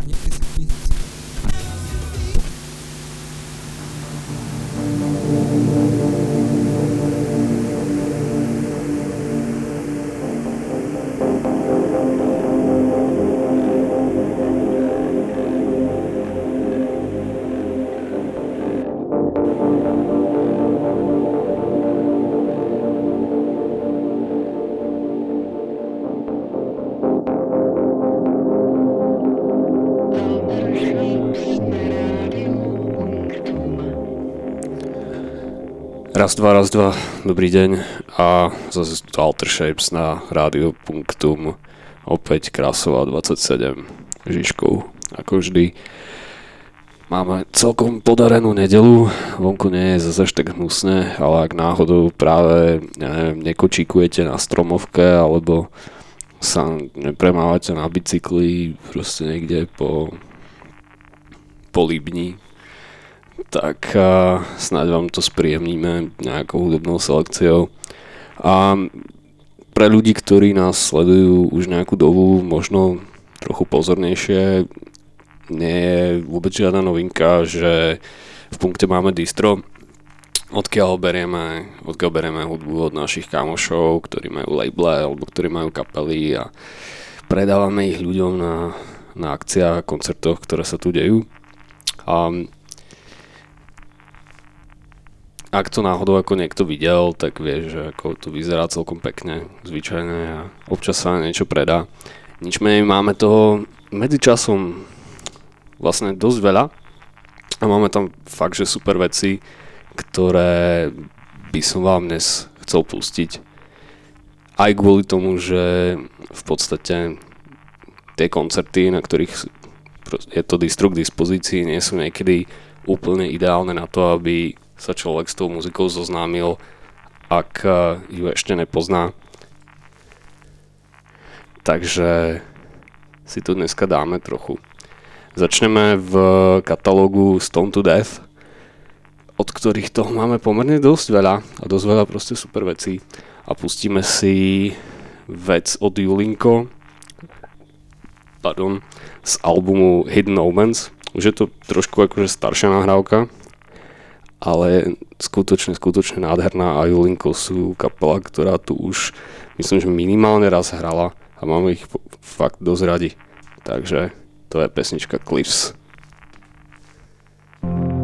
Конечно. Raz, dva, raz, dva, dobrý deň. A zase tu Alter Shapes na rádio Punktum. Opäť Krásová 27 Žižkou, ako vždy. Máme celkom podarenú nedelu, vonku nie je zase tak hnusné, ale ak náhodou práve neviem, nekočíkujete na stromovke alebo sa nepremávate na bicykli proste niekde po, po Libni, tak uh, snáď vám to spríjemníme nejakou hudobnou selekciou. A pre ľudí, ktorí nás sledujú už nejakú dobu, možno trochu pozornejšie, nie je vôbec žiadna novinka, že v punkte máme distro, odkiaľ berieme, odkiaľ berieme hudbu od našich kamošov, ktorí majú label alebo ktorí majú kapely a predávame ich ľuďom na, na akciách a koncertoch, ktoré sa tu dejú. A ak to náhodou ako niekto videl, tak vie, že ako to vyzerá celkom pekne, zvyčajne a občas sa niečo predá. Nič menej máme toho medzičasom vlastne dosť veľa a máme tam fakt, že super veci, ktoré by som vám dnes chcel pustiť. Aj kvôli tomu, že v podstate tie koncerty, na ktorých je to distru k dispozícii, nie sú niekedy úplne ideálne na to, aby sa človek s tou muzikou zoznámil, ak eh, ju ešte nepozná. Takže si to dneska dáme trochu. Začneme v katalógu Stone to Death, od ktorých toho máme pomerne dosť veľa a dosť veľa proste super vecí. A pustíme si vec od Julinko, pardon, z albumu Hidden Omens. Už je to trošku akože staršia nahrávka, ale skutočne, skutočne nádherná a Julinko sú kapela, ktorá tu už myslím, že minimálne raz hrala a máme ich fakt dosť radi. Takže to je pesnička Cliffs. tak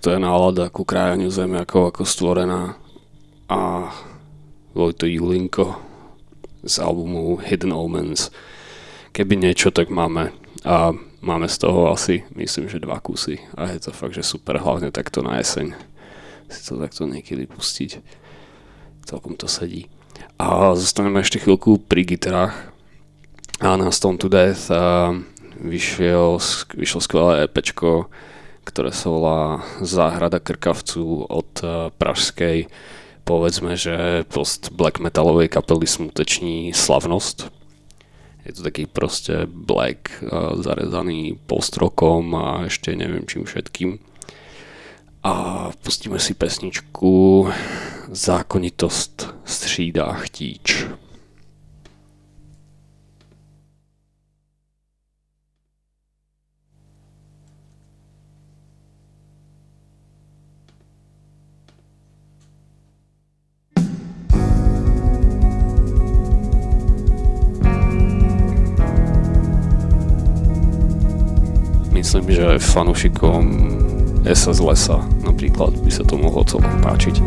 to je nálada ku krájaniu zemi ako, ako stvorená. A Vojto Julinko z albumu Hidden Omens. Keby niečo, tak máme. A máme z toho asi, myslím, že dva kusy. A je to fakt, že super, hlavne takto na jeseň. Si to takto niekedy pustiť. Celkom to sedí. A zostaneme ešte chvíľku pri gitarách. A na Stone to Death a vyšiel, vyšlo skvelé EPčko, ktoré sa volá Záhrada krkavcu od uh, pražskej povedzme, že post black metalovej kapely Smuteční slavnosť. Je to taký proste black uh, zarezaný post-rockom a ešte neviem čím všetkým. A pustíme si pesničku Zákonitost střídá chtíč. Myslím, že fanúšikom SS Lesa napríklad by sa to mohlo celkom páčiť.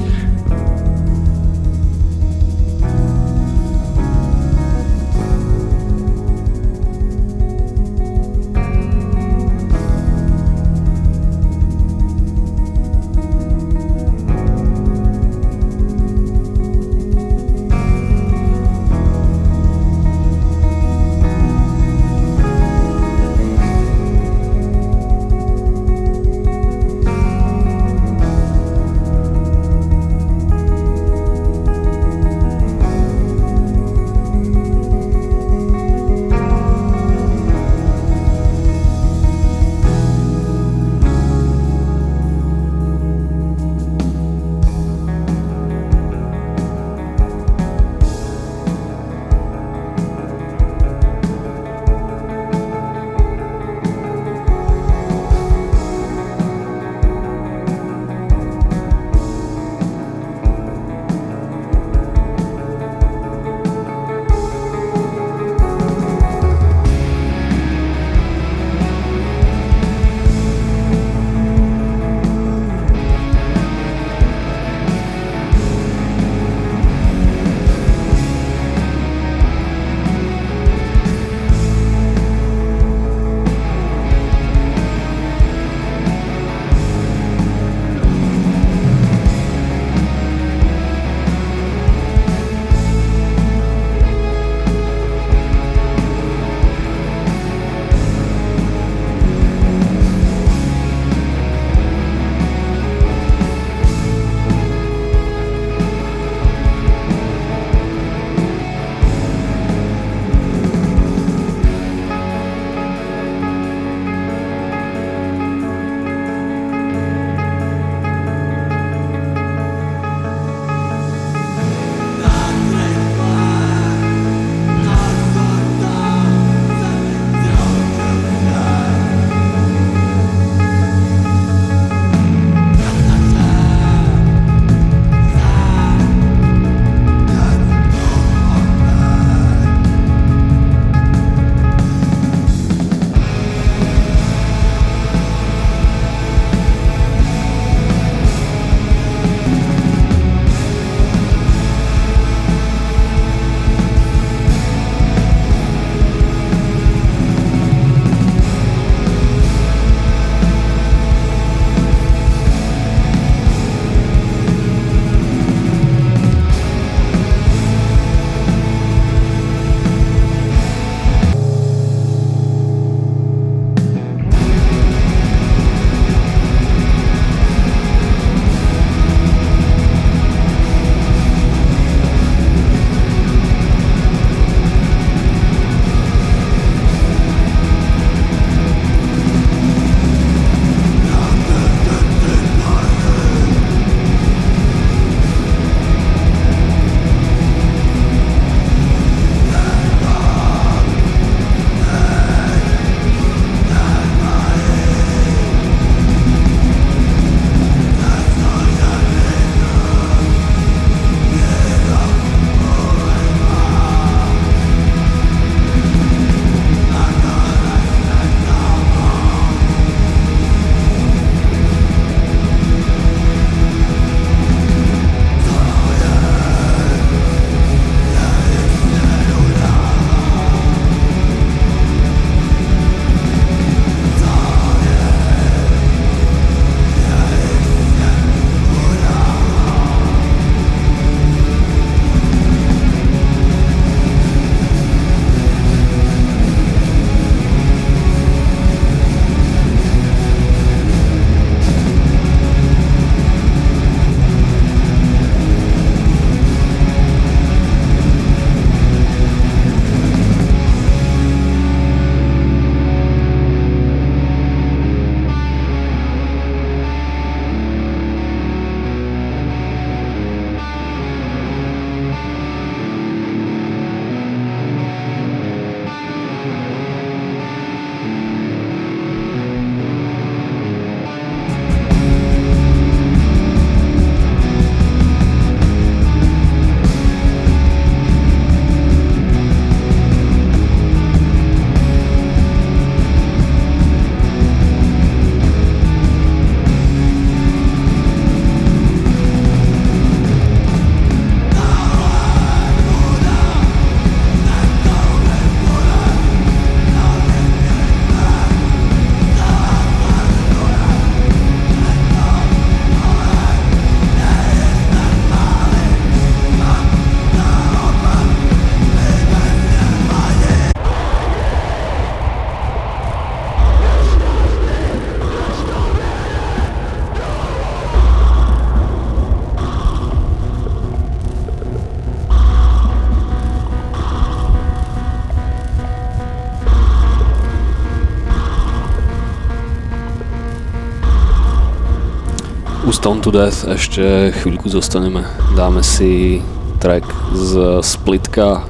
Stone to Death ešte chvíľku zostaneme. Dáme si track z splitka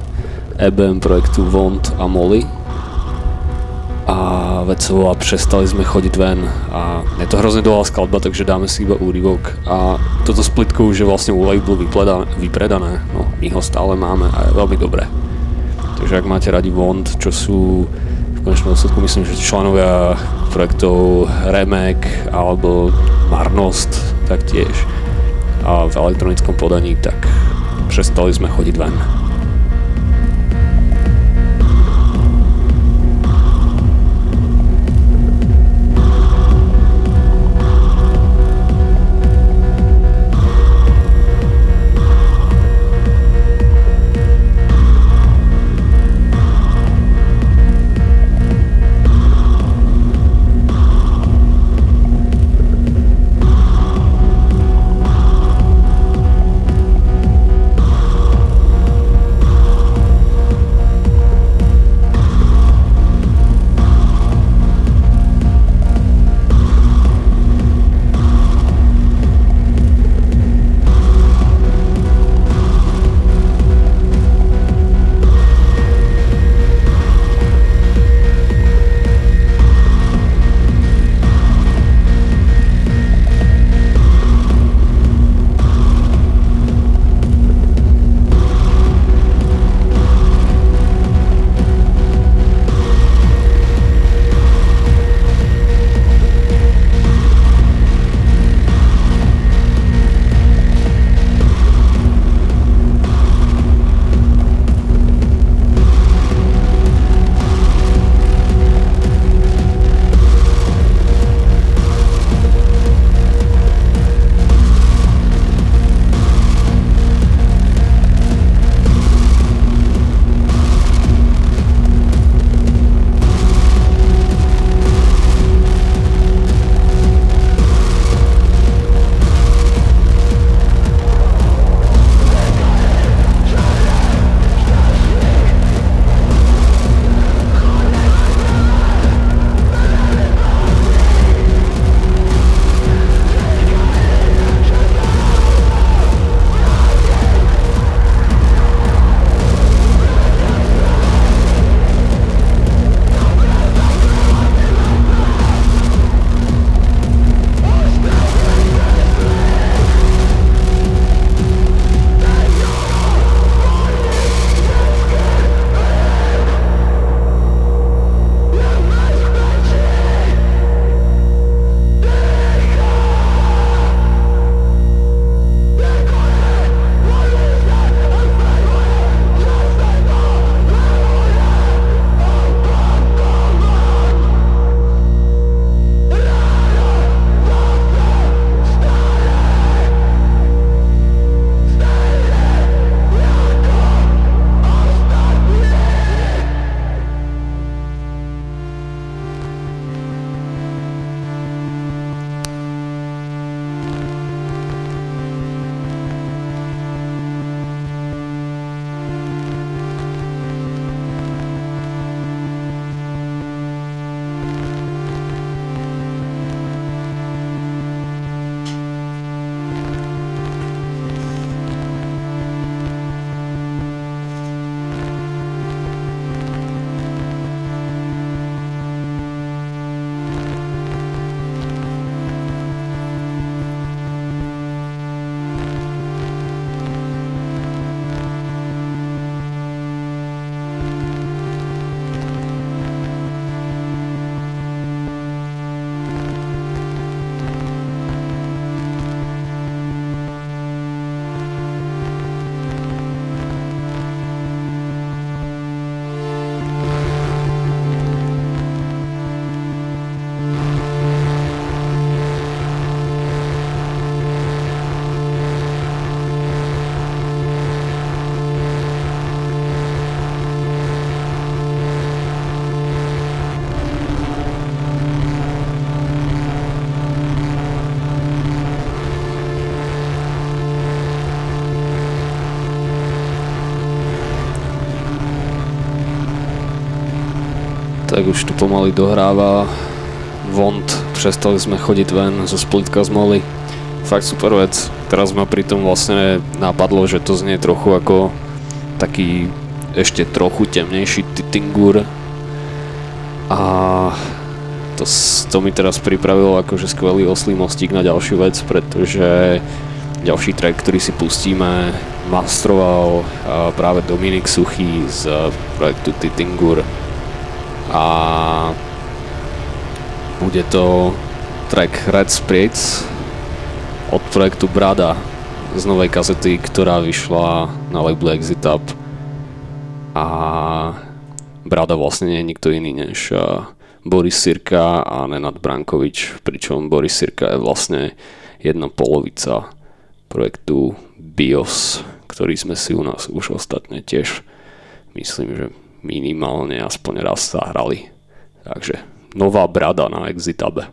EBM projektu Vont a Molly a vec sa volá Přestali sme chodiť ven a je to hrozne dlhá skladba, takže dáme si iba úryvok a toto splitko už je vlastne u labelu vypredané, no my ho stále máme a je veľmi dobré. Takže ak máte radi Vont, čo sú v konečnom dôsledku myslím, že členovia projektov Remek alebo Marnost taktiež a v elektronickom podaní, tak přestali sme chodiť ven. Tak už tu pomaly dohráva Vont, přestali sme chodiť ven zo splitka z Molly. fakt super vec. Teraz ma pri tom vlastne napadlo, že to znie trochu ako taký ešte trochu temnejší Titingur. A to, to mi teraz pripravilo akože skvelý oslý mostík na ďalšiu vec, pretože ďalší track, ktorý si pustíme, mastroval práve Dominik Suchý z projektu Titingur a bude to track Red Spirits od projektu Brada z novej kazety, ktorá vyšla na label Exit Up. A Brada vlastne nie je nikto iný než Boris Sirka a Nenad Brankovič, pričom Boris Sirka je vlastne jedna polovica projektu BIOS, ktorý sme si u nás už ostatne tiež myslím, že minimálne aspoň raz zahrali. Takže nová brada na Exitabe.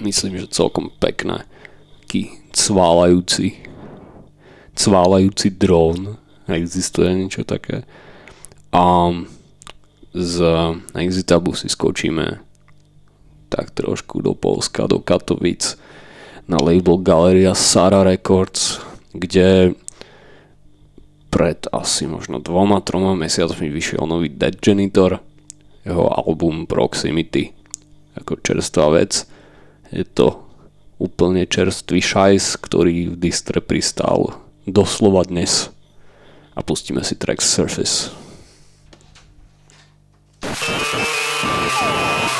Myslím, že celkom pekné. Taký cválajúci, cválajúci dron. Existuje niečo také. A z Exitabu si skočíme tak trošku do Polska, do Katovic na label Galeria Sara Records, kde pred asi možno dvoma, troma mesiacmi vyšiel nový Dead Janitor, jeho album Proximity, ako čerstvá vec. Je to úplne čerstvý šajs, ktorý v distre pristal doslova dnes. A pustíme si track Surface.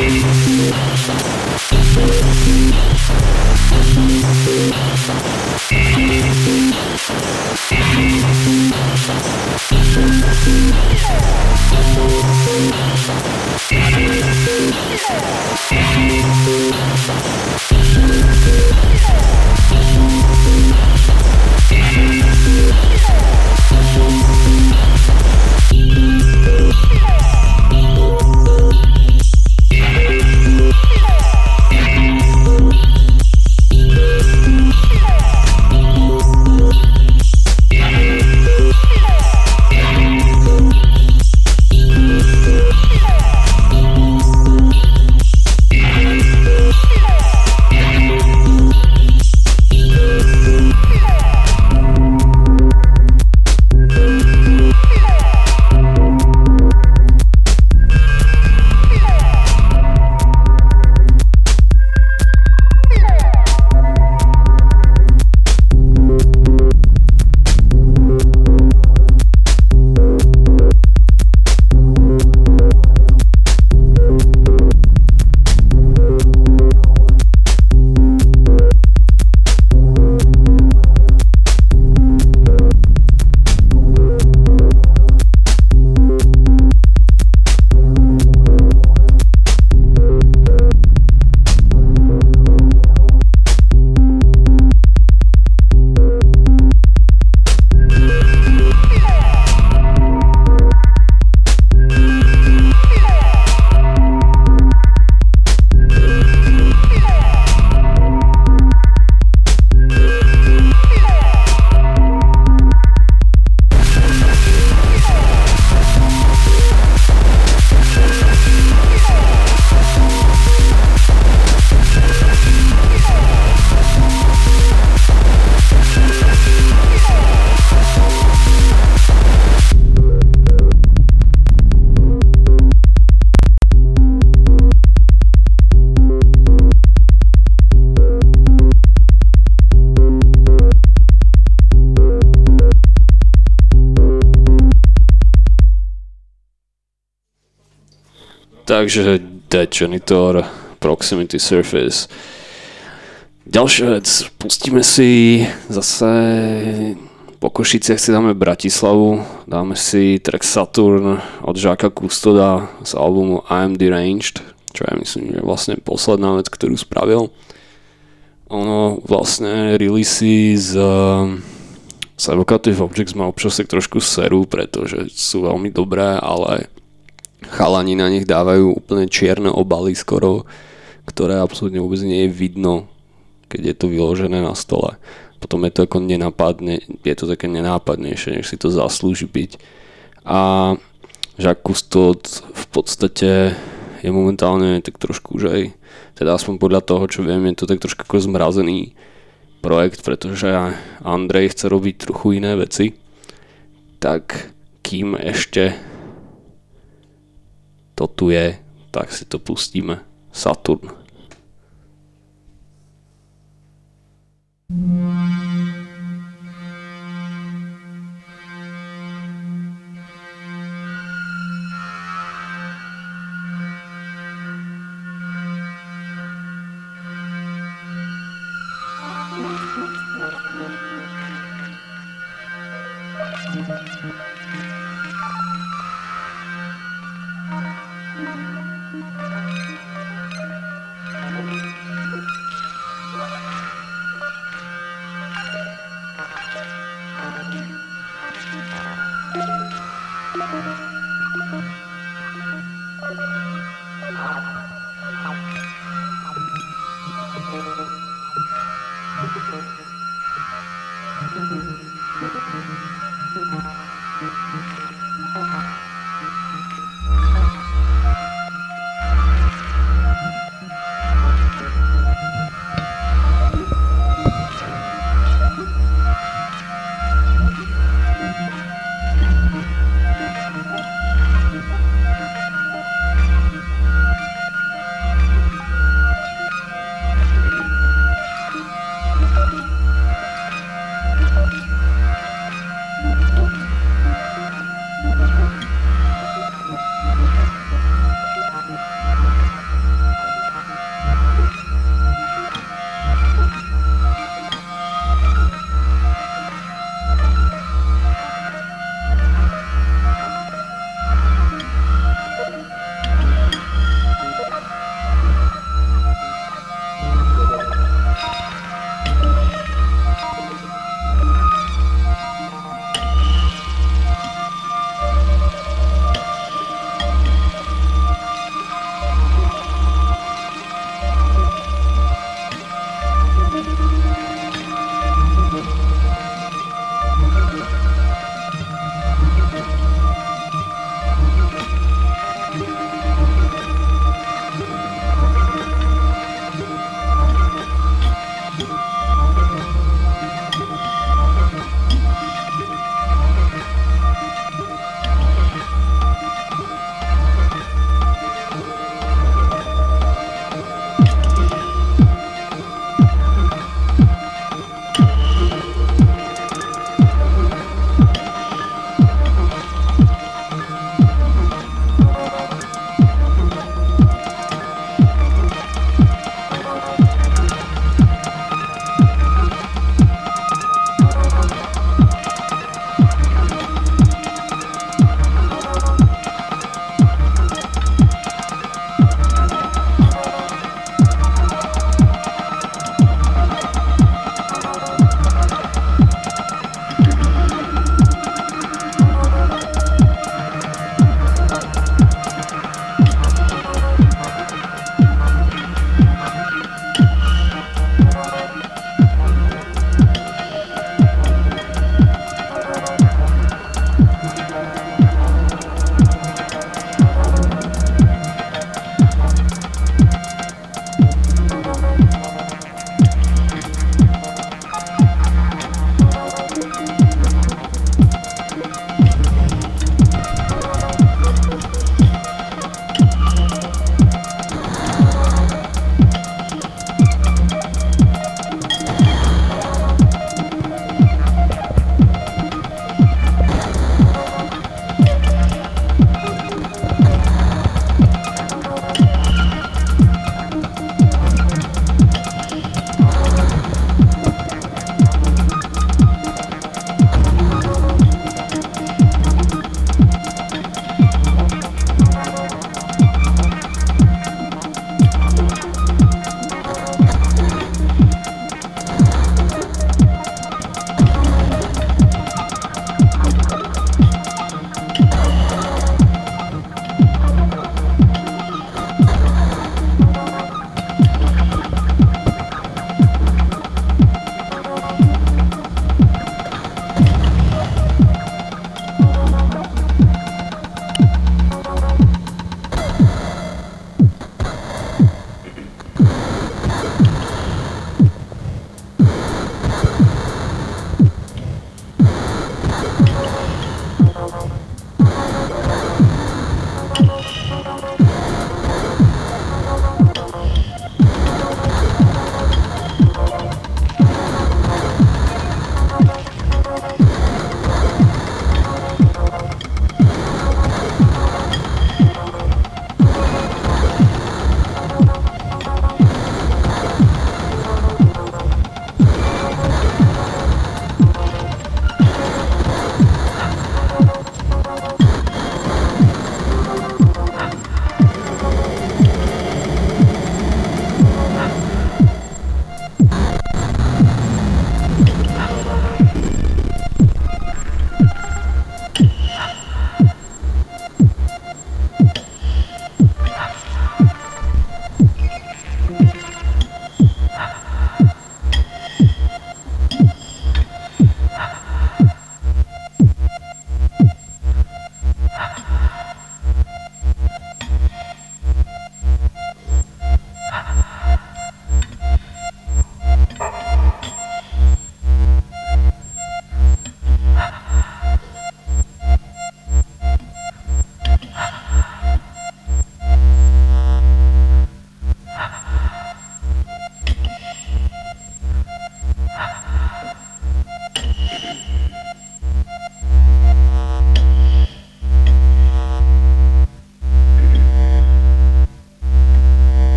Yeah. Takže Dead Janitor, Proximity Surface. Ďalšia vec, pustíme si zase po Košiciach si dáme Bratislavu, dáme si track Saturn od Žáka Kustoda z albumu I Am Deranged, čo je myslím, že vlastne posledná vec, ktorú spravil. Ono vlastne releasy z, z Evocative Objects ma občas trošku serú, pretože sú veľmi dobré, ale chalani na nich dávajú úplne čierne obaly skoro, ktoré absolútne vôbec nie je vidno, keď je to vyložené na stole. Potom je to ako nenápadne, je to také nenápadnejšie, než si to zaslúži byť. A Jacques Cousteau v podstate je momentálne tak trošku, že aj, teda aspoň podľa toho, čo viem, je to tak trošku ako zmrazený projekt, pretože Andrej chce robiť trochu iné veci. Tak kým ešte to tu je, tak si to pustíme. Saturn.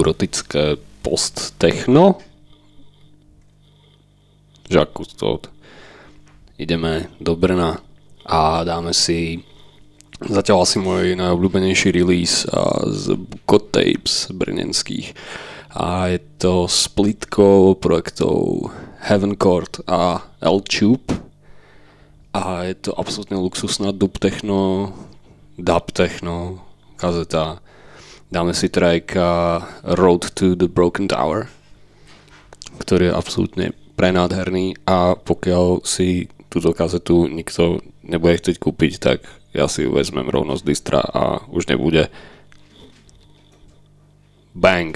Neurotické post-techno. Jacques Cousteau. Ideme do Brna a dáme si zatiaľ asi môj najobľúbenejší release z Bukot Tapes brnenských a je to splitko projektov Heaven Court a L-Tube a je to absolútne luxusná dub techno, dub techno, kazeta. Dáme si track Road to the Broken Tower, ktorý je absolútne prenádherný a pokiaľ si túto kazetu nikto nebude chcieť kúpiť, tak ja si ju vezmem rovno z distra a už nebude bang.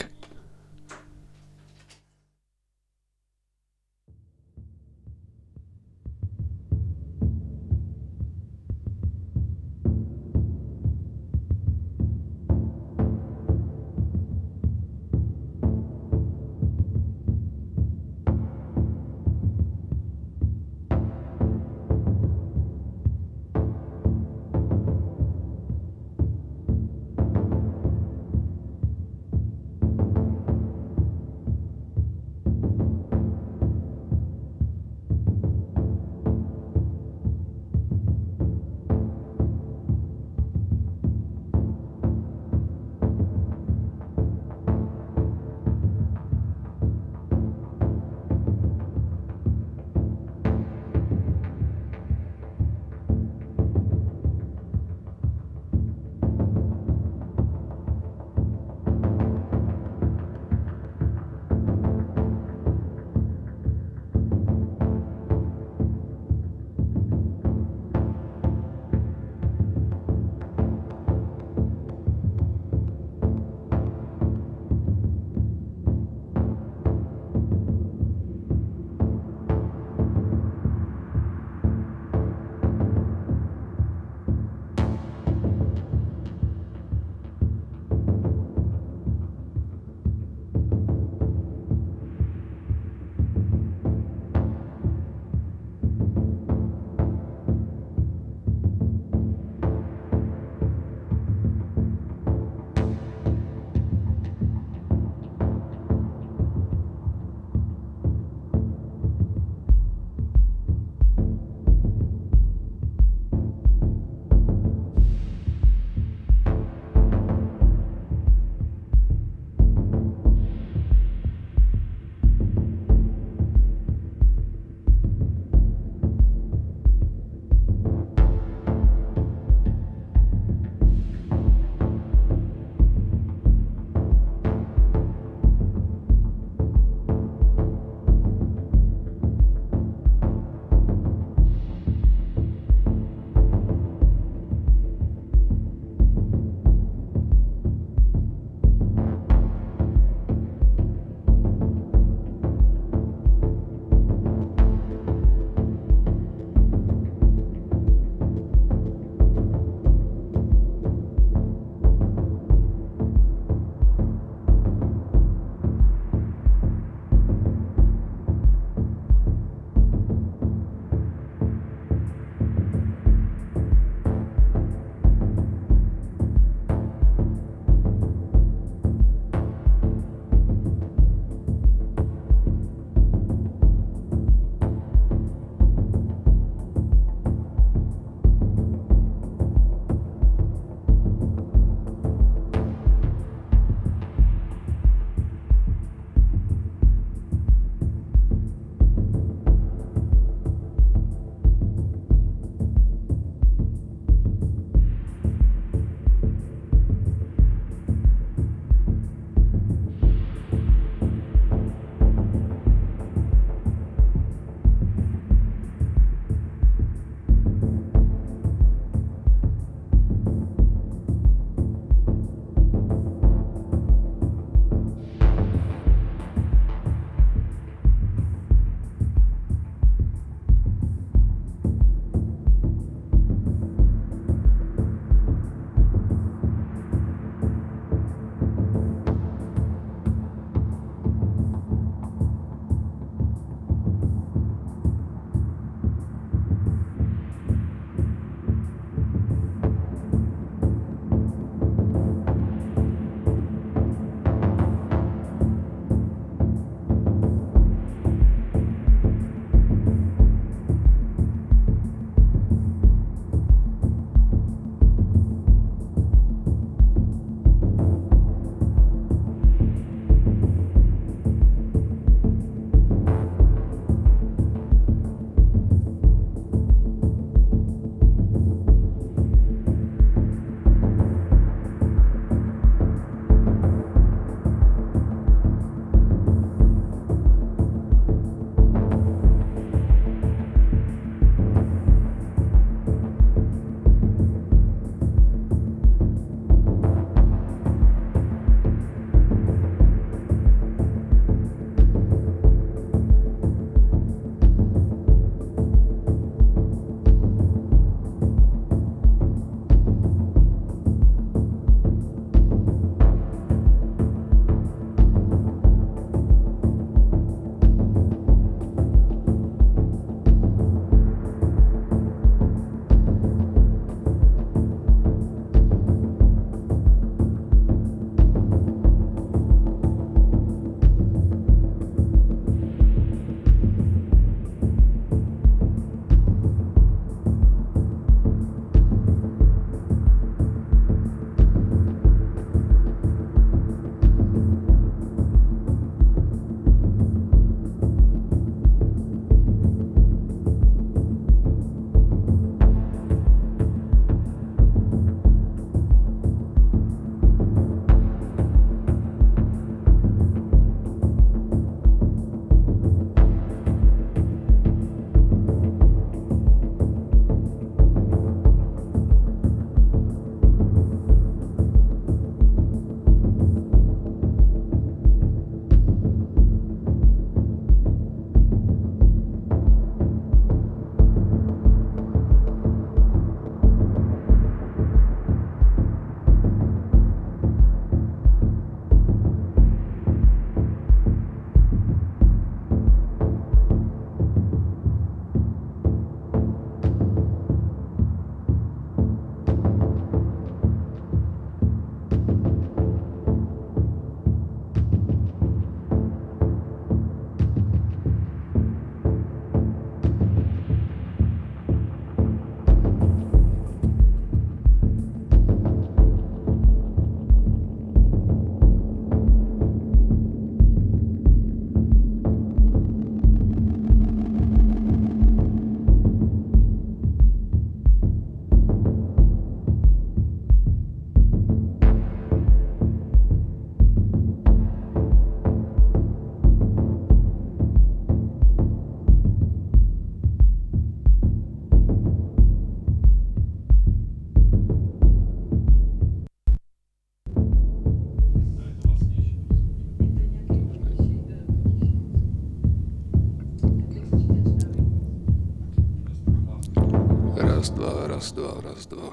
Raz, dva, raz, dva.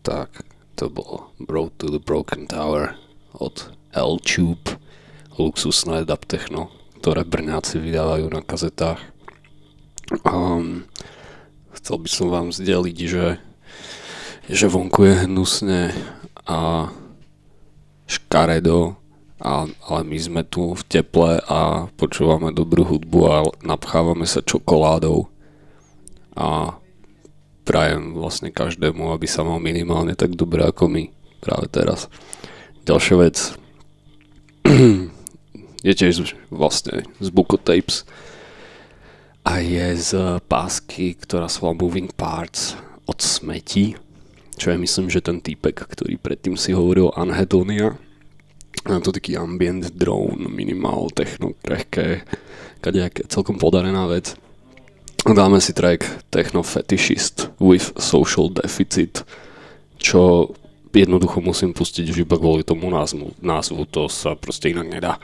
Tak, to bolo Road to the Broken Tower od L-Tube, luxusné dub techno, ktoré Brňáci vydávajú na kazetách. Um, chcel by som vám zdeliť, že, že vonku je hnusne a škaredo, a, ale my sme tu v teple a počúvame dobrú hudbu a napchávame sa čokoládou a prajem vlastne každému, aby sa mal minimálne tak dobre ako my práve teraz. Ďalšia vec je tiež vlastne z Buko Tapes a je z pásky, ktorá sa volá Moving Parts od Smeti, čo je myslím, že ten týpek, ktorý predtým si hovoril Anhedonia. A to taký ambient drone, minimal, techno, krehké, kadejaké, celkom podarená vec. Dáme si track Techno Fetishist with Social Deficit, čo jednoducho musím pustiť už iba kvôli tomu názvu. Názvu to sa proste inak nedá.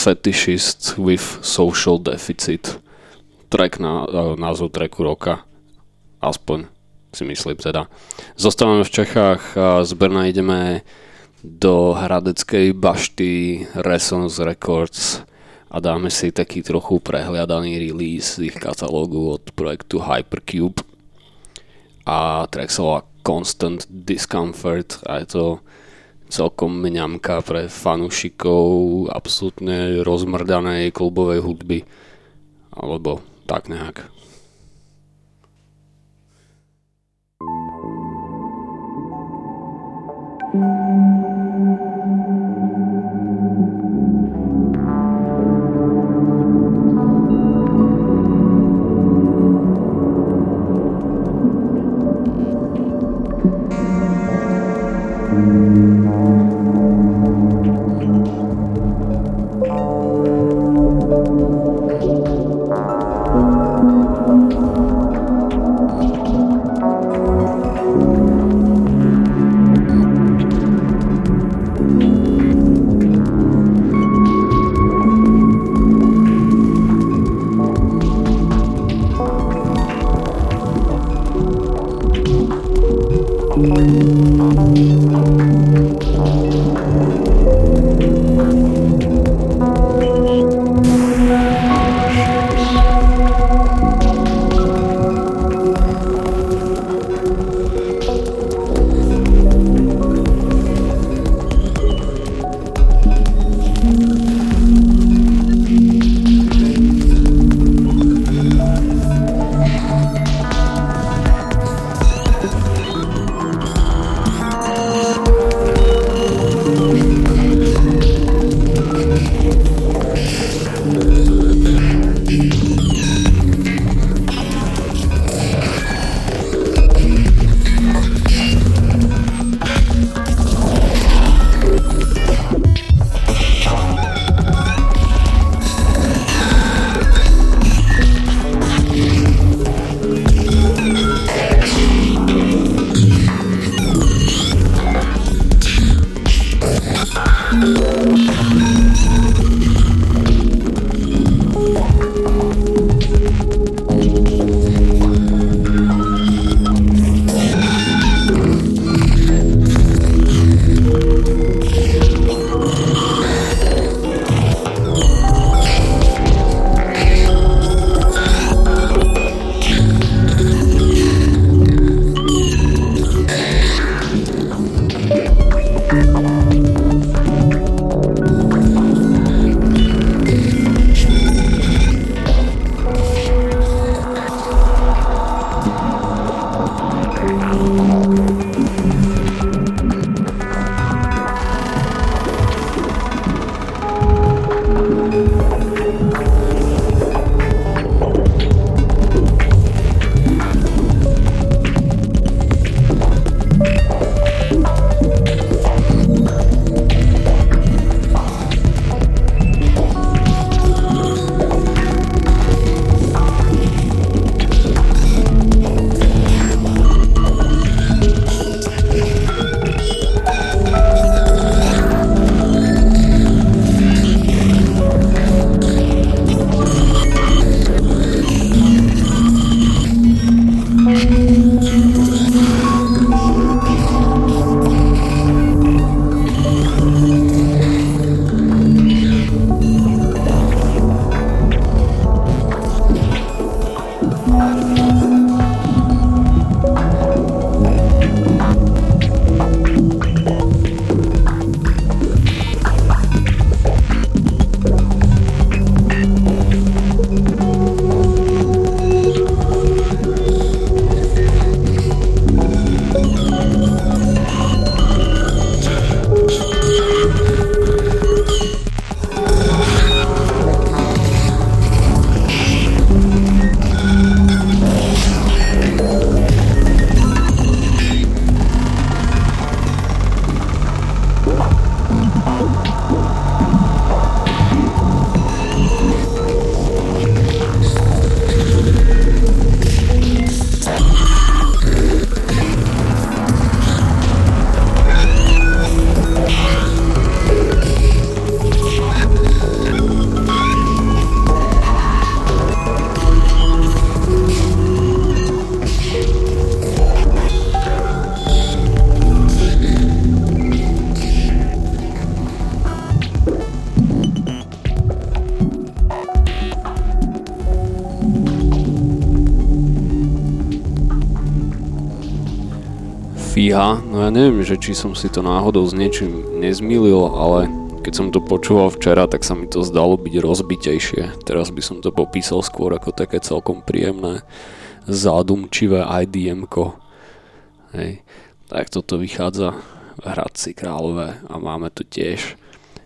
Techno Fetishist with Social Deficit. Track na, uh, názov tracku roka. Aspoň si myslím teda. Zostávame v Čechách z Brna ideme do hradeckej bašty Resonance Records a dáme si taký trochu prehľadaný release ich katalógu od projektu Hypercube a track sa volá Constant Discomfort a je to celkom mňamka pre fanúšikov absolútne rozmrdanej klubovej hudby. Alebo tak nejak. Fíha, no ja neviem, že či som si to náhodou s niečím nezmýlil, ale keď som to počúval včera, tak sa mi to zdalo byť rozbitejšie. Teraz by som to popísal skôr ako také celkom príjemné, zádumčivé IDM-ko. Hej. Tak toto vychádza v Hradci Králové a máme tu tiež.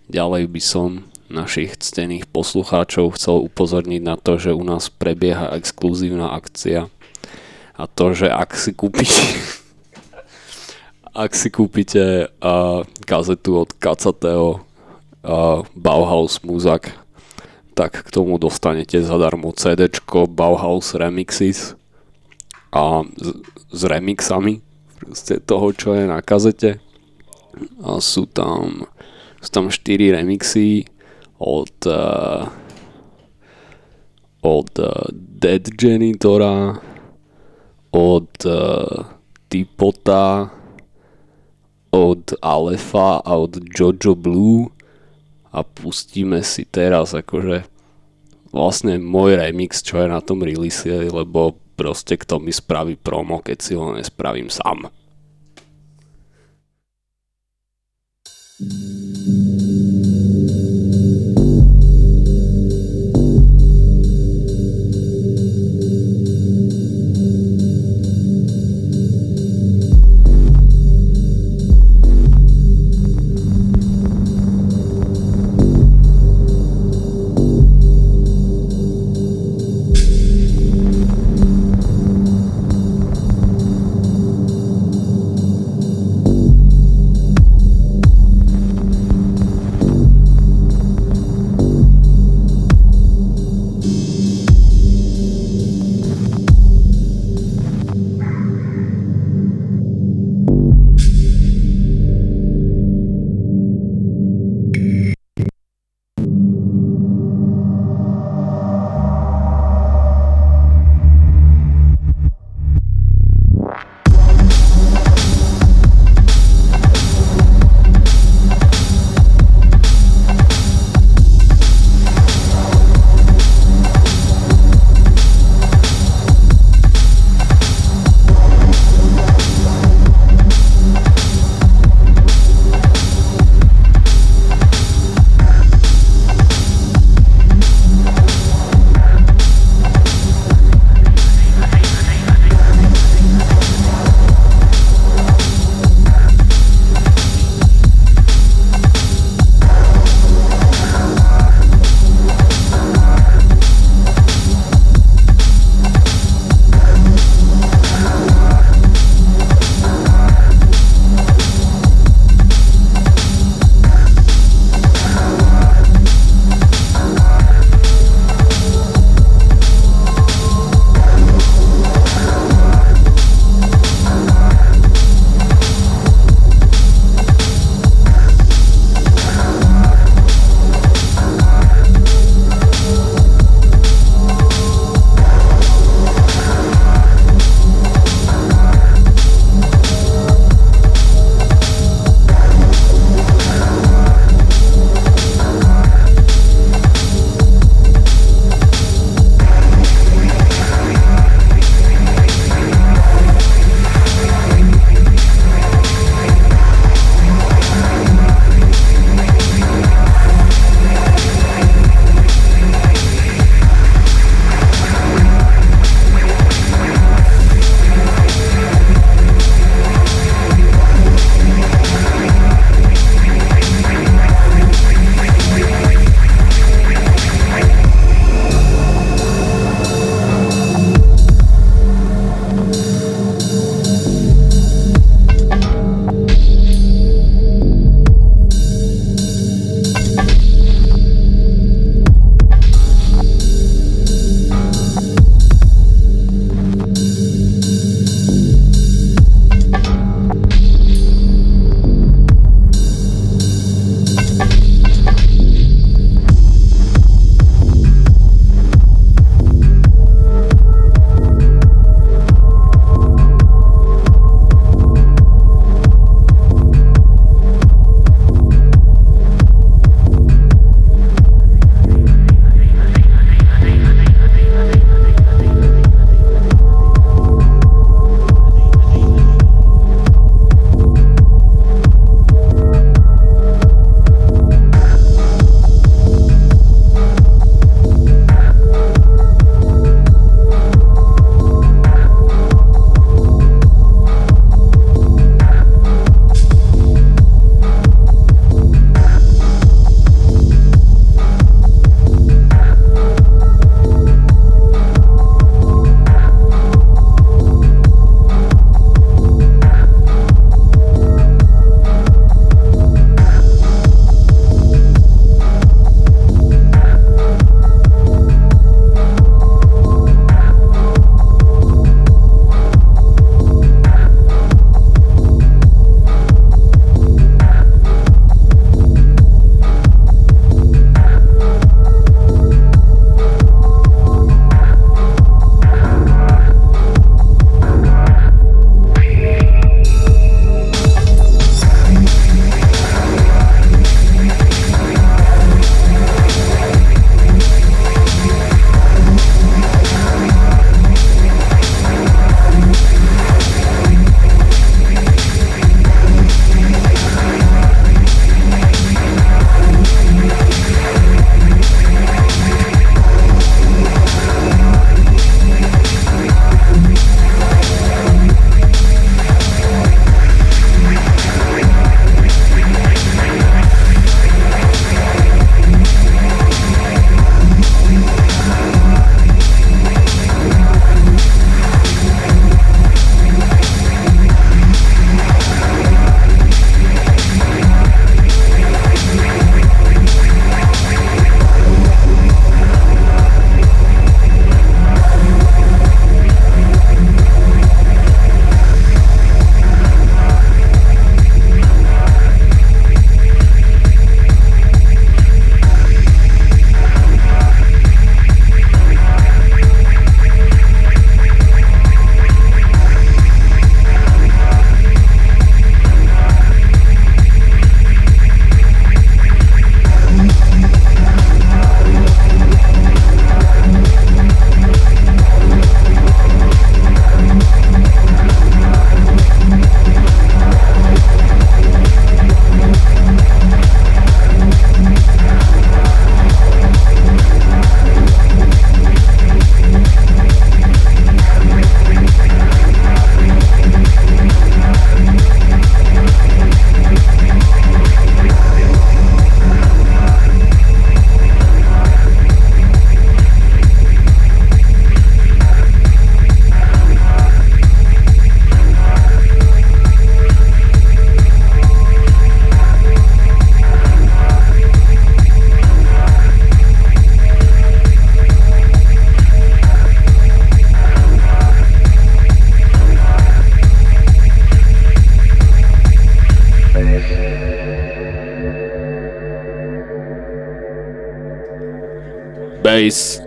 Ďalej by som našich ctených poslucháčov chcel upozorniť na to, že u nás prebieha exkluzívna akcia a to, že ak si kúpite ak si kúpite uh, kazetu od Kacateo uh, Bauhaus Muzak, tak k tomu dostanete zadarmo CD Bauhaus Remixes a s, s remixami toho, čo je na kazete. A sú tam, sú tam 4 remixy od uh, od uh, Dead Janitora, od uh, Tipota, od Alefa a od Jojo Blue a pustíme si teraz akože vlastne môj remix, čo je na tom release, lebo proste kto mi spraví promo, keď si ho nespravím sám. Space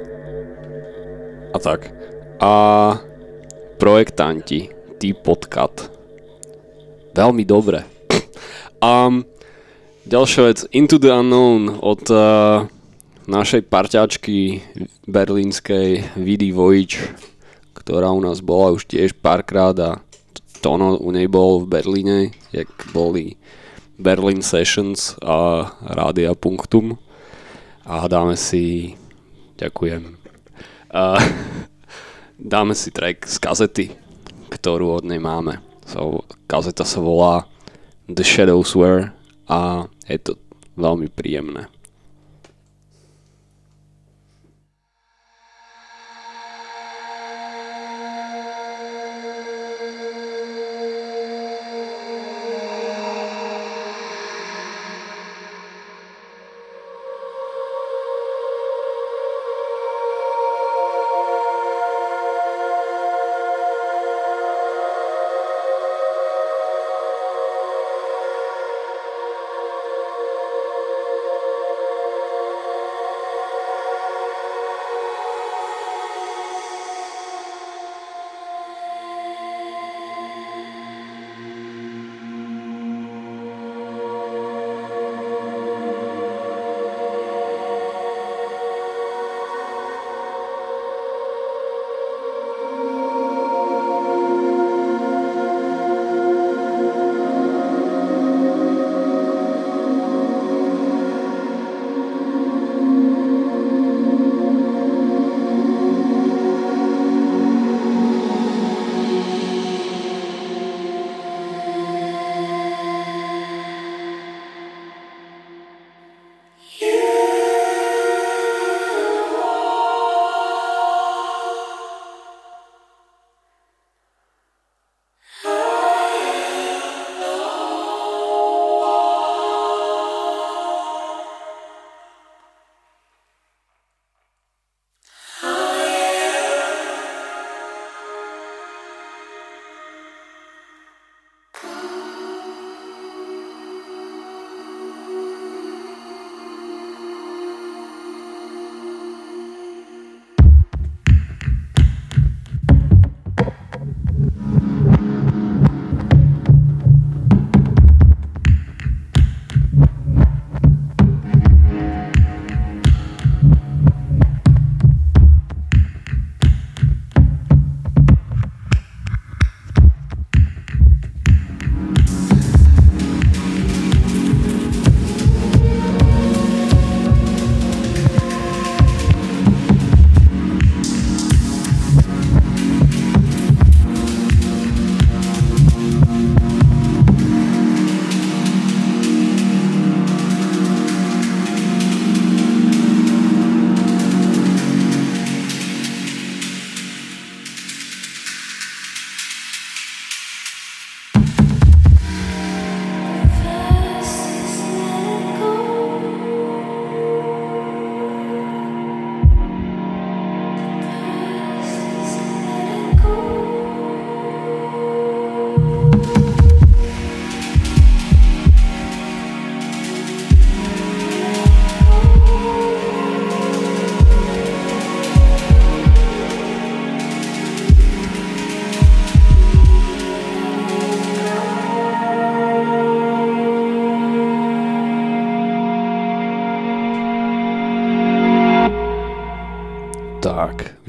a tak. A projektanti, tí podkat. Veľmi dobre. A ďalšia vec, Into the Unknown od uh, našej parťačky berlínskej Vidy Vojič, ktorá u nás bola už tiež párkrát a Tono u nej bol v Berlíne, jak boli Berlin Sessions a Rádia Punctum a dáme si ďakujem a dáme si track z kazety, ktorú od nej máme. So, kazeta sa volá The Shadows Were a je to veľmi príjemné.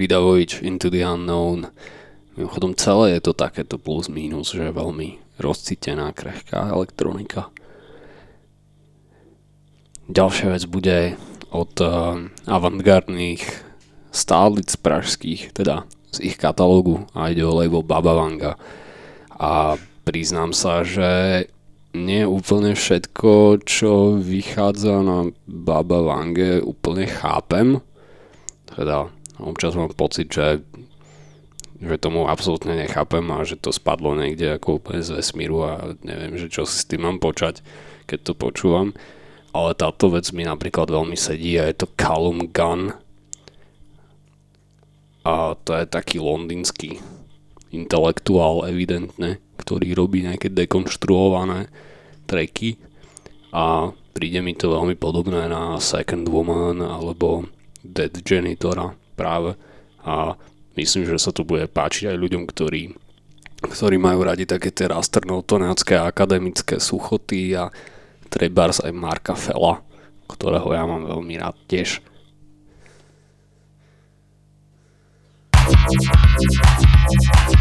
Vidavovič Into the Unknown. Mimochodom celé je to takéto plus minus, že veľmi rozcitená, krehká elektronika. Ďalšia vec bude od uh, avantgardných stálic pražských, teda z ich katalógu a ide o label Baba Vanga. A priznám sa, že nie úplne všetko, čo vychádza na Baba Vange úplne chápem. Teda občas mám pocit, že, že tomu absolútne nechápem a že to spadlo niekde ako úplne z vesmíru a neviem, že čo si s tým mám počať, keď to počúvam. Ale táto vec mi napríklad veľmi sedí a je to Callum Gun. A to je taký londýnsky intelektuál evidentne, ktorý robí nejaké dekonštruované treky a príde mi to veľmi podobné na Second Woman alebo Dead Janitora práve a myslím, že sa to bude páčiť aj ľuďom, ktorí, ktorí majú radi také tie rasternotonácké akademické suchoty a trebárs aj Marka Fela, ktorého ja mám veľmi rád tiež.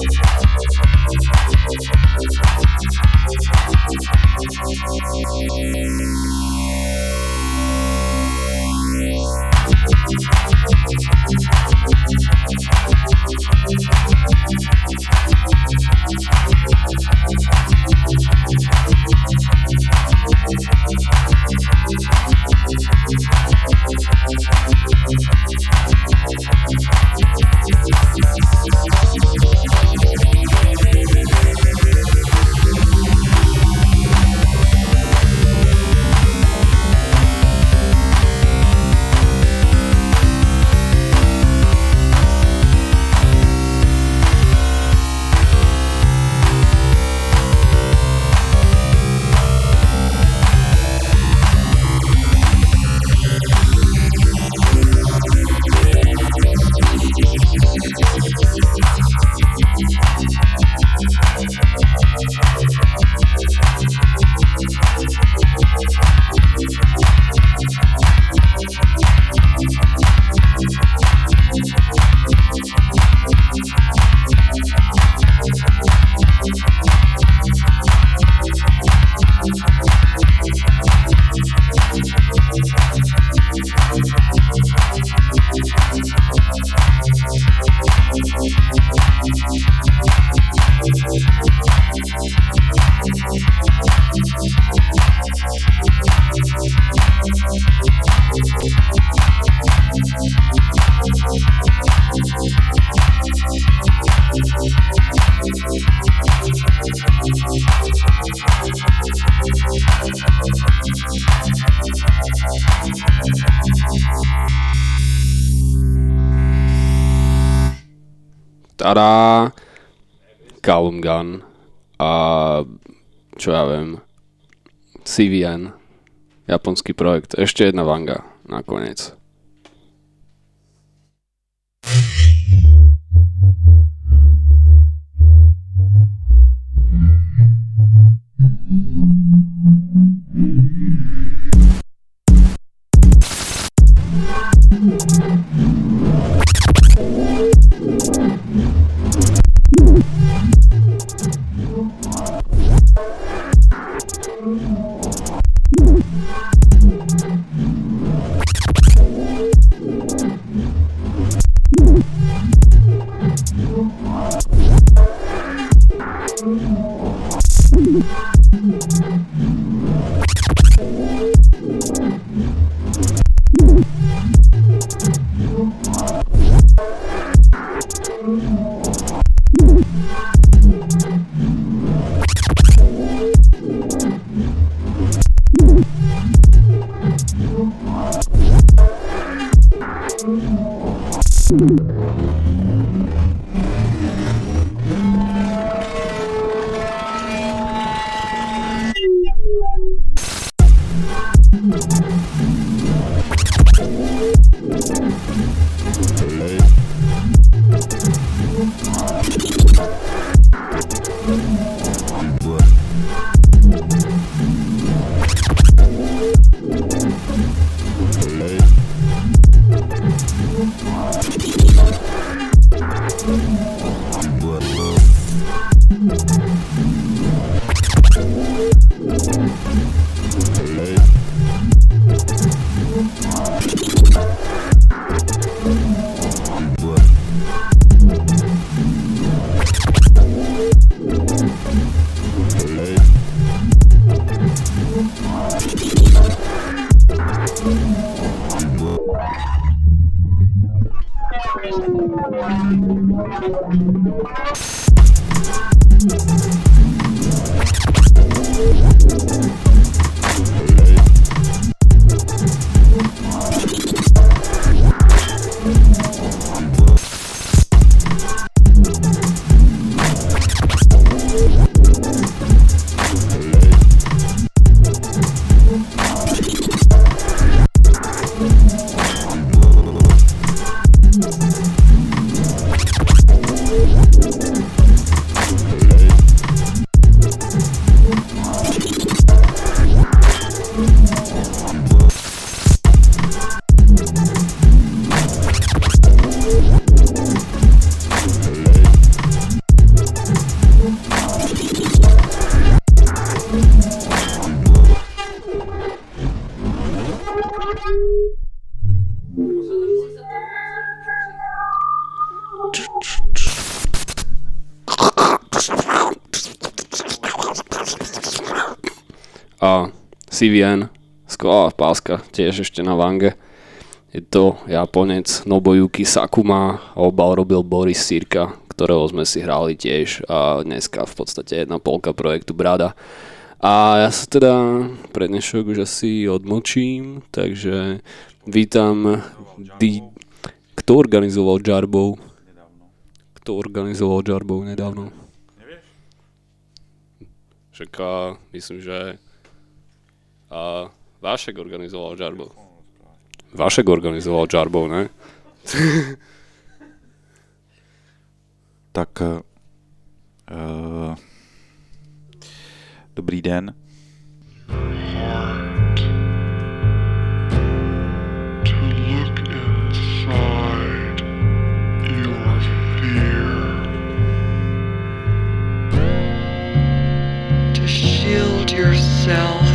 Thank CVN japonský projekt. Ešte jedna vanga nakoniec. CVN, skvelá páska, tiež ešte na Vange. Je to Japonec Nobuyuki Sakuma a obal robil Boris Sirka, ktorého sme si hrali tiež a dneska v podstate jedna polka projektu Brada. A ja sa teda pre dnešok už asi odmočím, takže vítam Di... Kto organizoval Jarbov? Kto organizoval Jarbov nedávno? Však a, myslím, že a Vášek organizoval Jarbov. Vášek organizoval Jarbov, ne? Tak uh, dobrý den. to look inside your fear. to shield yourself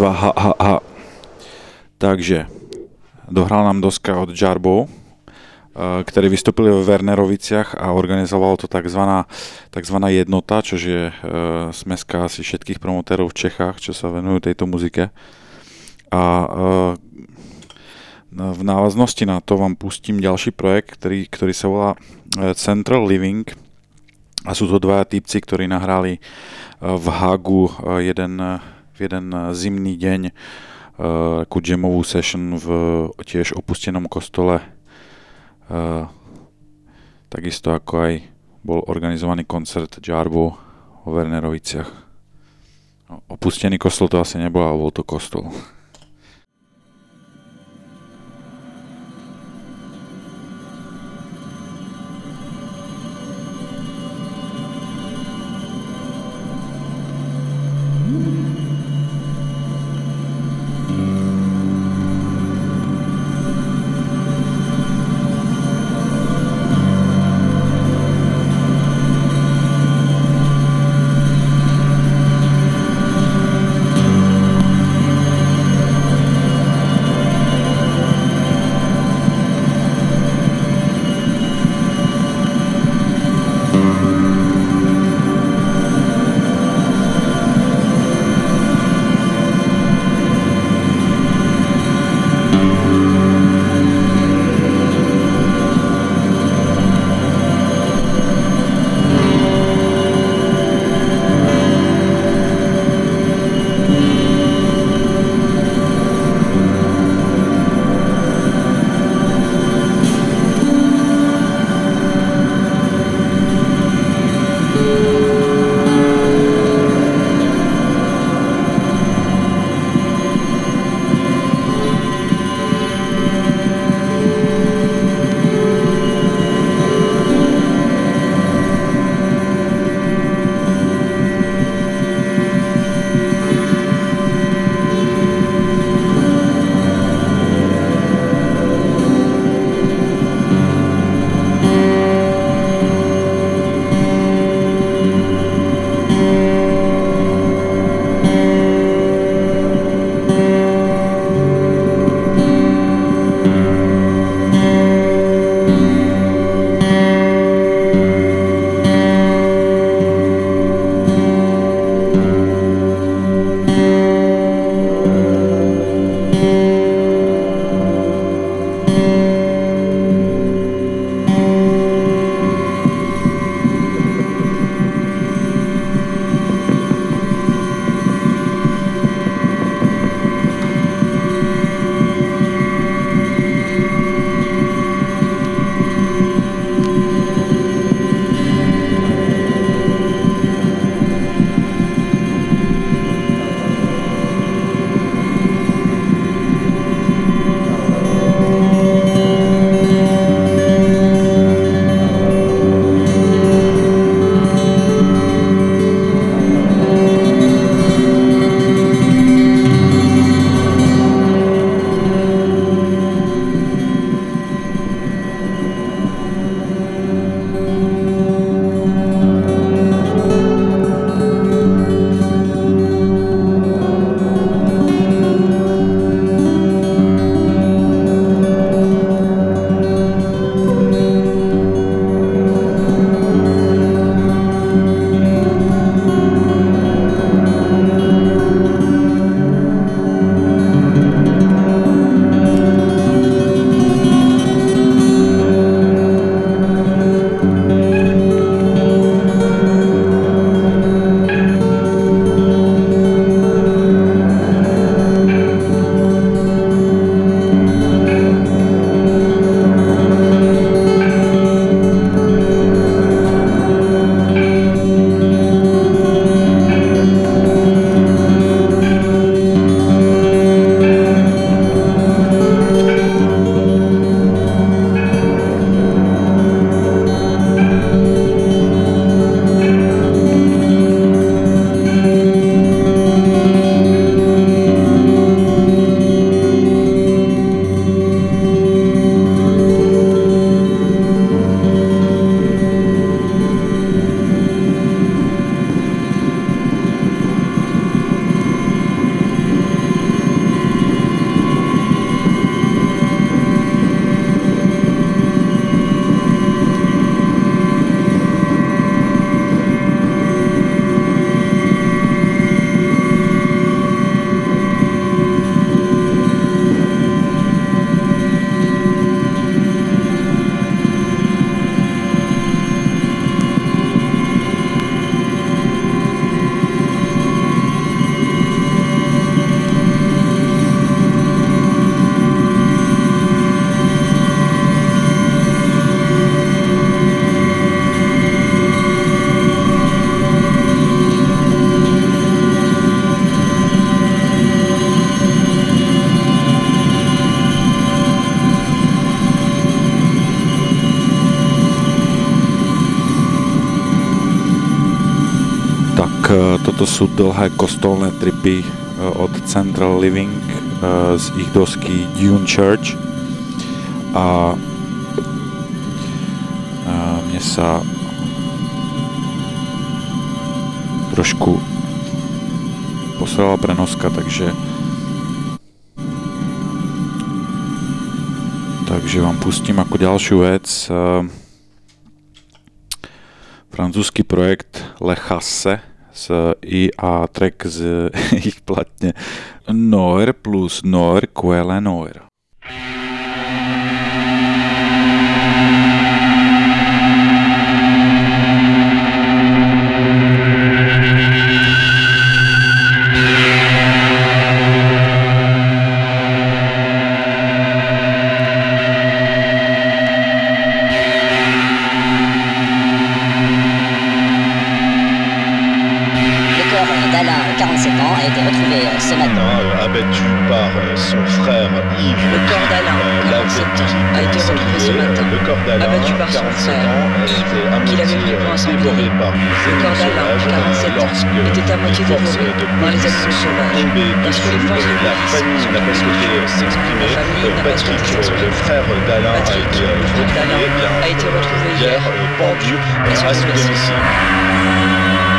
dva, ha, ha, ha. Takže, dohral nám Doska od Jarbo, eh, ktorí vystúpili v Werneroviciach a organizoval to tzv. tzv. jednota, čo je uh, smeska asi všetkých promotérov v Čechách, čo sa venujú tejto muzike. A uh, v návaznosti na to vám pustím ďalší projekt, ktorý, ktorý sa volá eh, Central Living a sú to dvaja typci, ktorí nahrali eh, v Hagu eh, jeden, jeden eh, zimný deň takú jamovú session v tiež opustenom kostole. Eh, Takisto ako aj bol organizovaný koncert Jarbu o Werneroviciach. No, Opustený kostol to asi nebol, ale bol to kostol. Sú dlhé kostolné tripy e, od Central Living e, z ich dosky Dune Church. A, mne sa trošku posrala prenoska, takže takže vám pustím ako ďalšiu vec uh, francúzsky projekt Le Chasse z I a track z ich platne Noir plus Noir Quelle Noir. force de police sont inhumées de. La famille n'a pas souhaité euh, s'exprimer. Patrick, le frère d'Alain, a été euh, retrouvé bien euh, hier pendu à son domicile.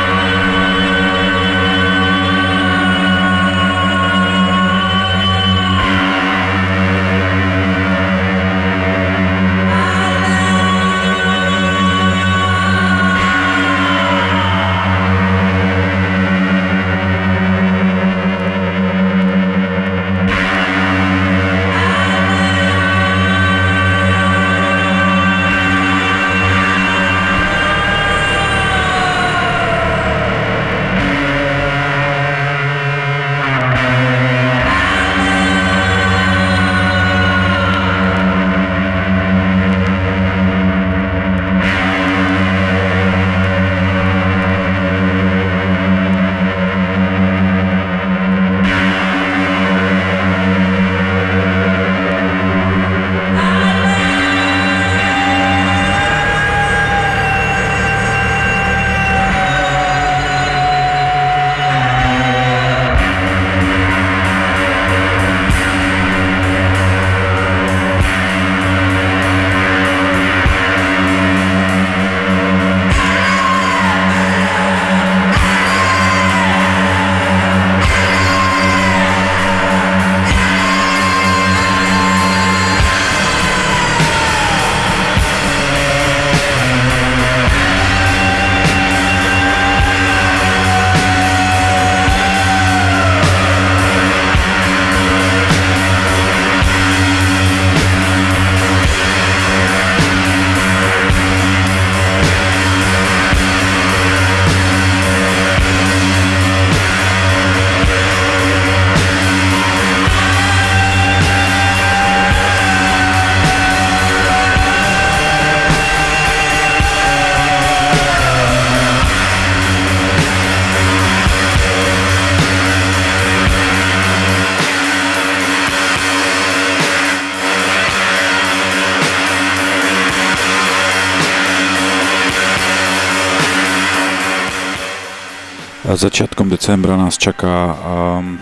Začiatkom decembra nás čaká um,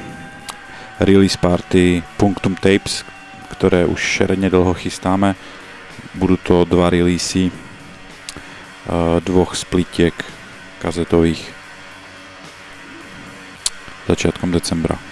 release party Punctum Tapes, ktoré už šeredne dlho chystáme. Budú to dva releasy uh, dvoch splitiek kazetových začiatkom decembra.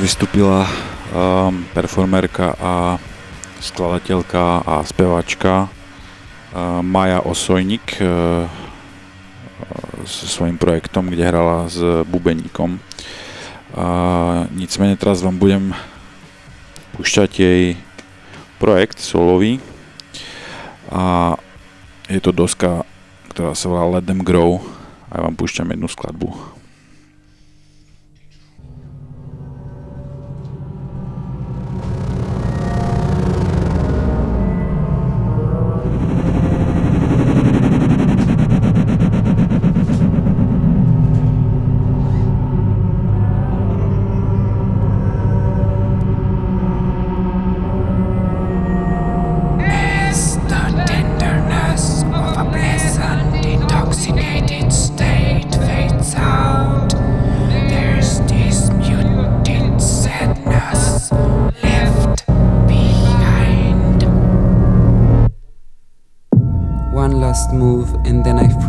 Vystúpila um, performerka a skladateľka a spevačka uh, Maja Osojnik uh, so svojím projektom, kde hrala s bubeníkom. Uh, nicméně teraz vám budem púšťať jej projekt solový a je to doska, ktorá sa volá Let Them Grow a ja vám púšťam jednu skladbu.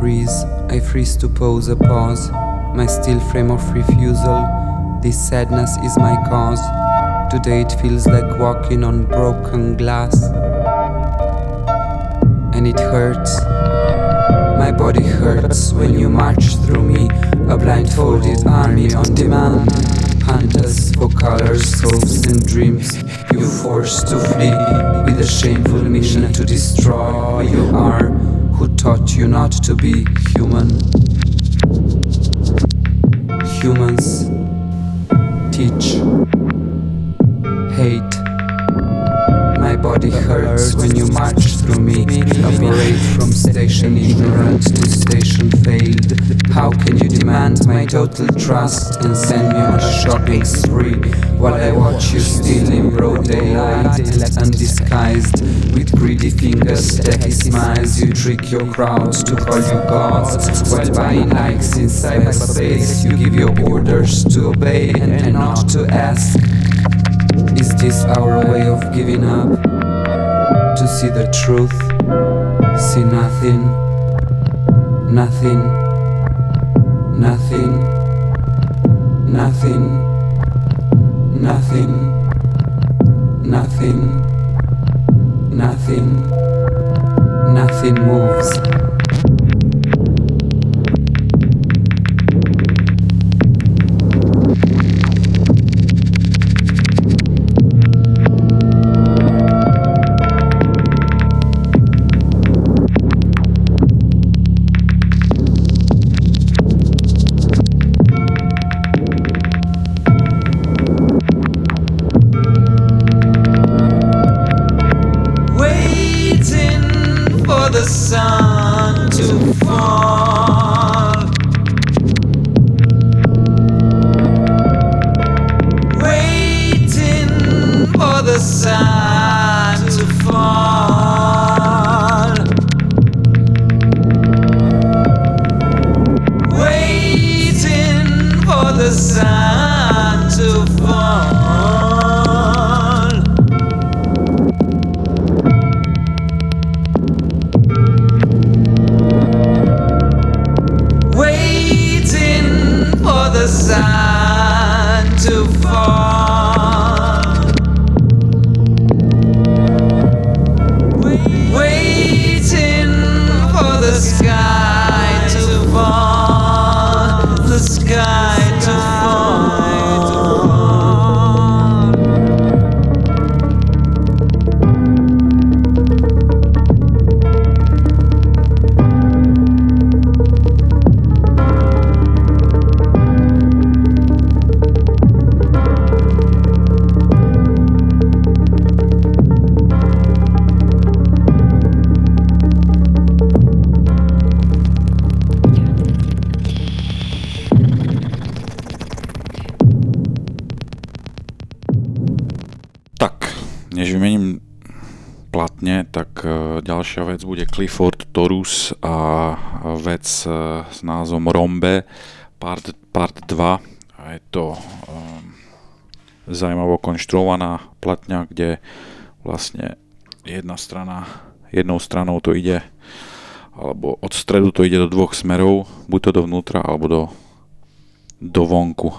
Freeze. I freeze to pose a pause. My still frame of refusal. This sadness is my cause. Today it feels like walking on broken glass. And it hurts. My body hurts when you march through me. A blindfolded army on demand. Hunters for colors, hopes, and dreams. You forced to flee with a shameful mission to destroy. You are who taught you not to be human. Humans teach hate. My body hurts when you march through me. Operate from station ignorant to station failed. How can you demand my total trust and send me on a shopping spree while I watch you steal in broad daylight, and undisguised with greedy fingers, tacky smiles? You trick your crowds to call you gods while buying likes in cyberspace. You give your orders to obey and, and not to ask. Is this our way of giving up? To see the truth, see nothing, nothing, nothing, nothing, nothing, nothing, nothing, nothing nothing moves. Ďalšia vec bude Clifford Torus a vec e, s názvom Rombe part, part 2 a je to um, zaujímavo konštruovaná platňa, kde vlastne jedna strana, jednou stranou to ide alebo od stredu to ide do dvoch smerov, buď to dovnútra alebo do, do vonku.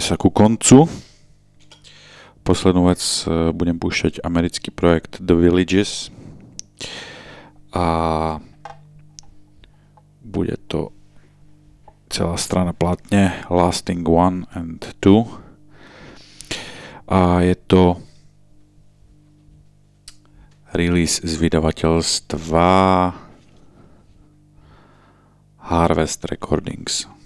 Blížime sa ku koncu. Poslednú vec e, budem púšťať americký projekt The Villages a bude to celá strana platne Lasting 1 and 2 a je to release z vydavateľstva Harvest Recordings.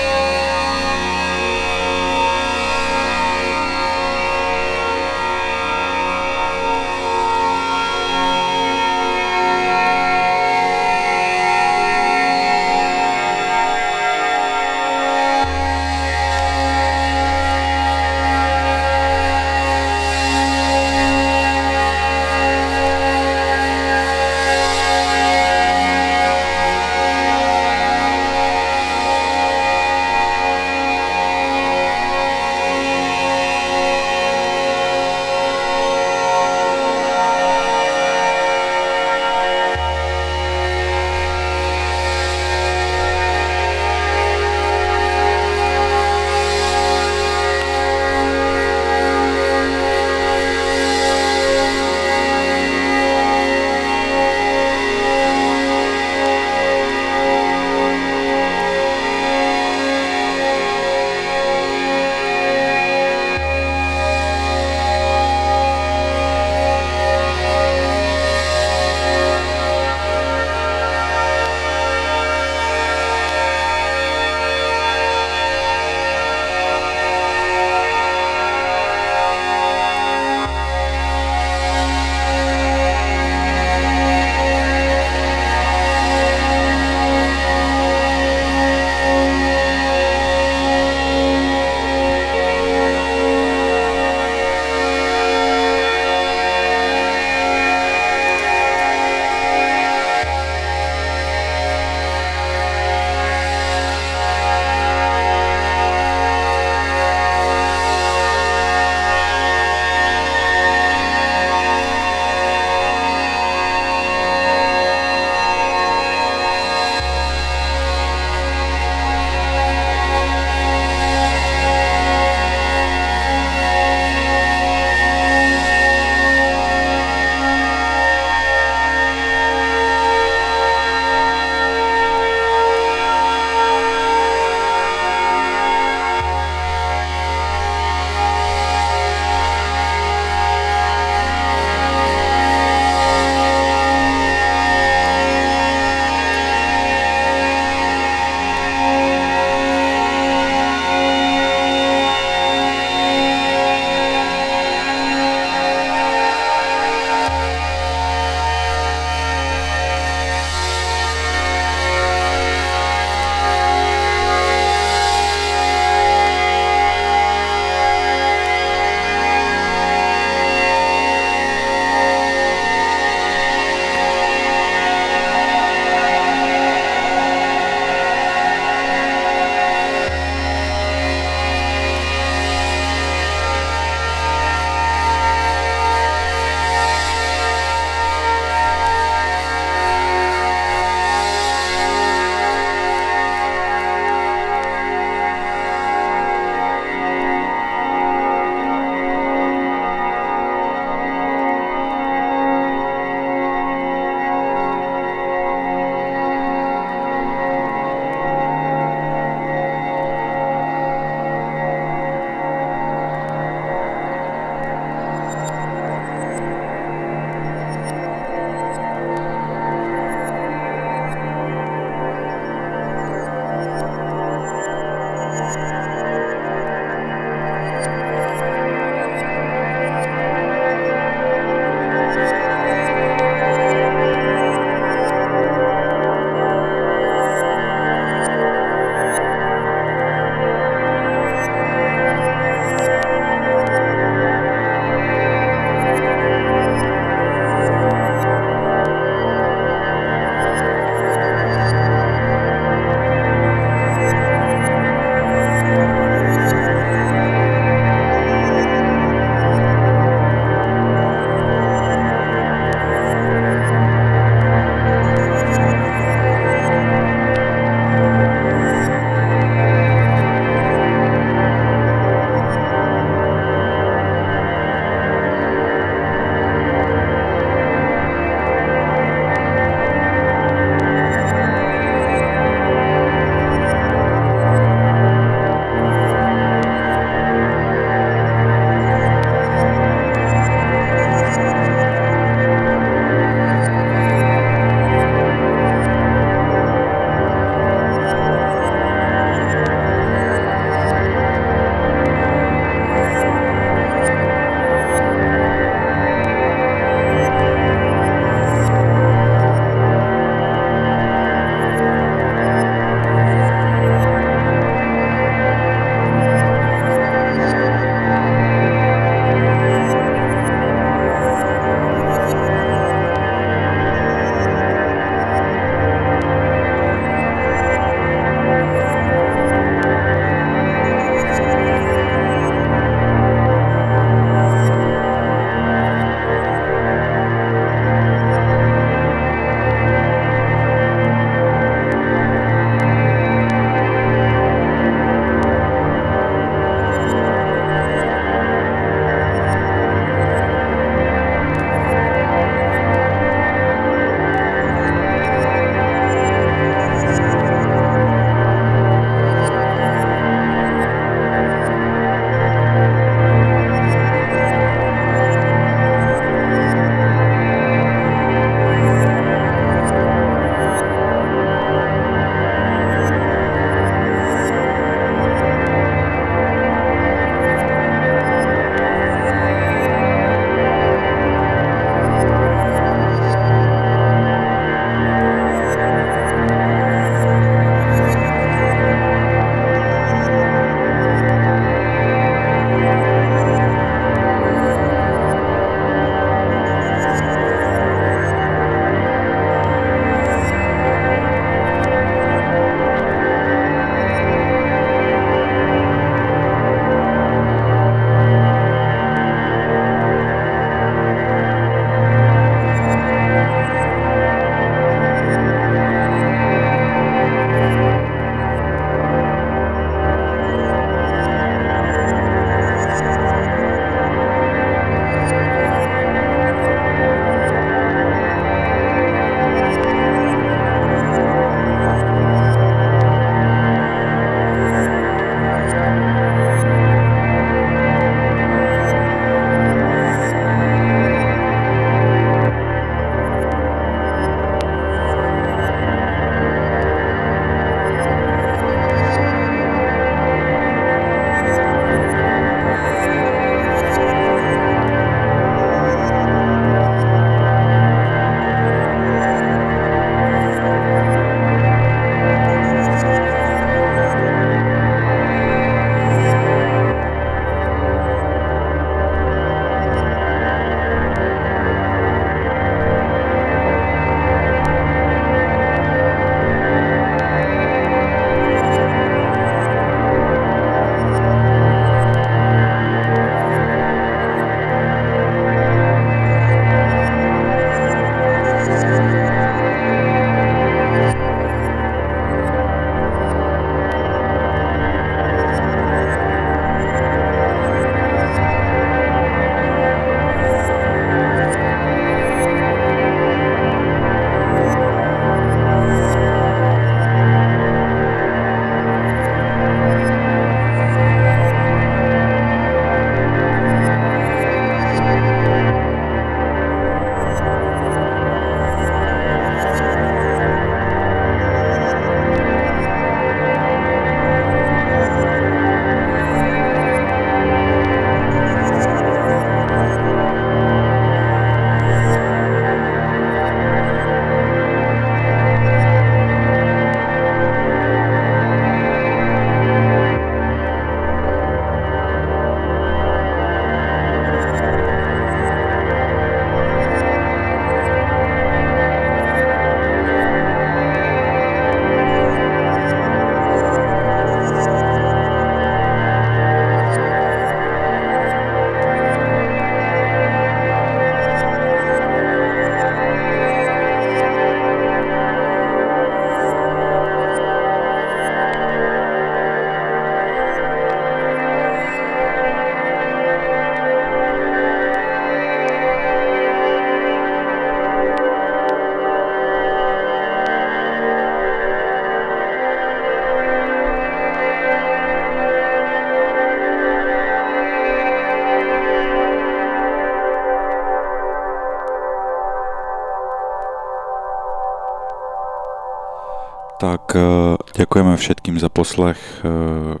Ďakujeme všetkým za poslech, eh,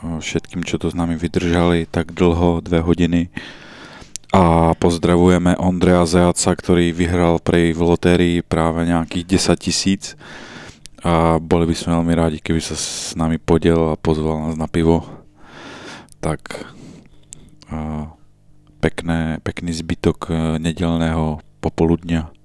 všetkým, čo to s nami vydržali tak dlho, dve hodiny. A pozdravujeme Ondreja Zajaca, ktorý vyhral prej v lotérii práve nejakých 10 tisíc. A boli by sme veľmi rádi, keby sa s nami podiel a pozval nás na pivo. Tak eh, pekné, pekný zbytok nedelného popoludňa.